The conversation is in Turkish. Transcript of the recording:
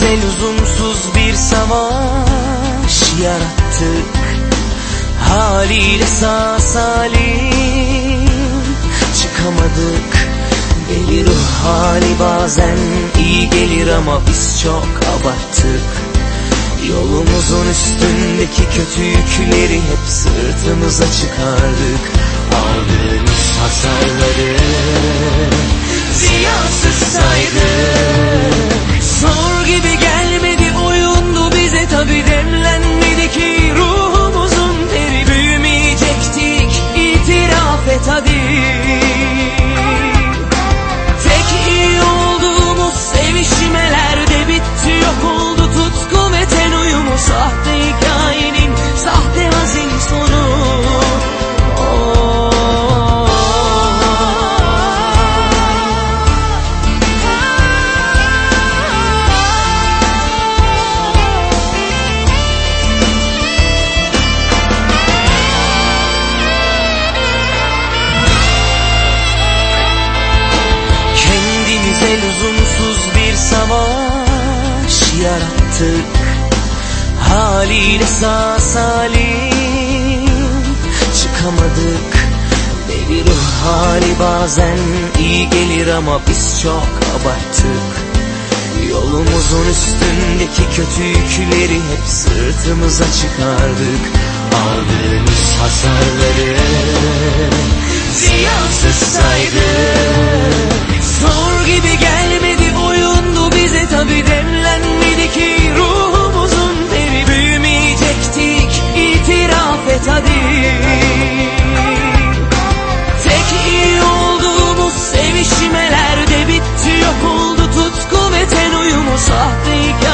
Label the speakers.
Speaker 1: Kendimize lüzumsuz bir savaş yarattık. Haliyle sağ salim çıkamadık. Deli ruh hali bazen iyi gelir ama biz çok abarttık. Yolumuzun üstündeki kötü yükleri hep sırtımıza çıkardık. Aldığımız hasarları ziyasız saydık yarattık. Haliyle sağ salim çıkamadık. Deli ruh hali bazen iyi gelir ama biz çok abarttık. Yolumuzun üstündeki kötü yükleri hep sırtımıza çıkardık. Aldığımız hasarları ziyansız saydık Tek iyi olduğumuz sevişmelerde bitti yok oldu tutku ve ten uyumu. Sahte hikaye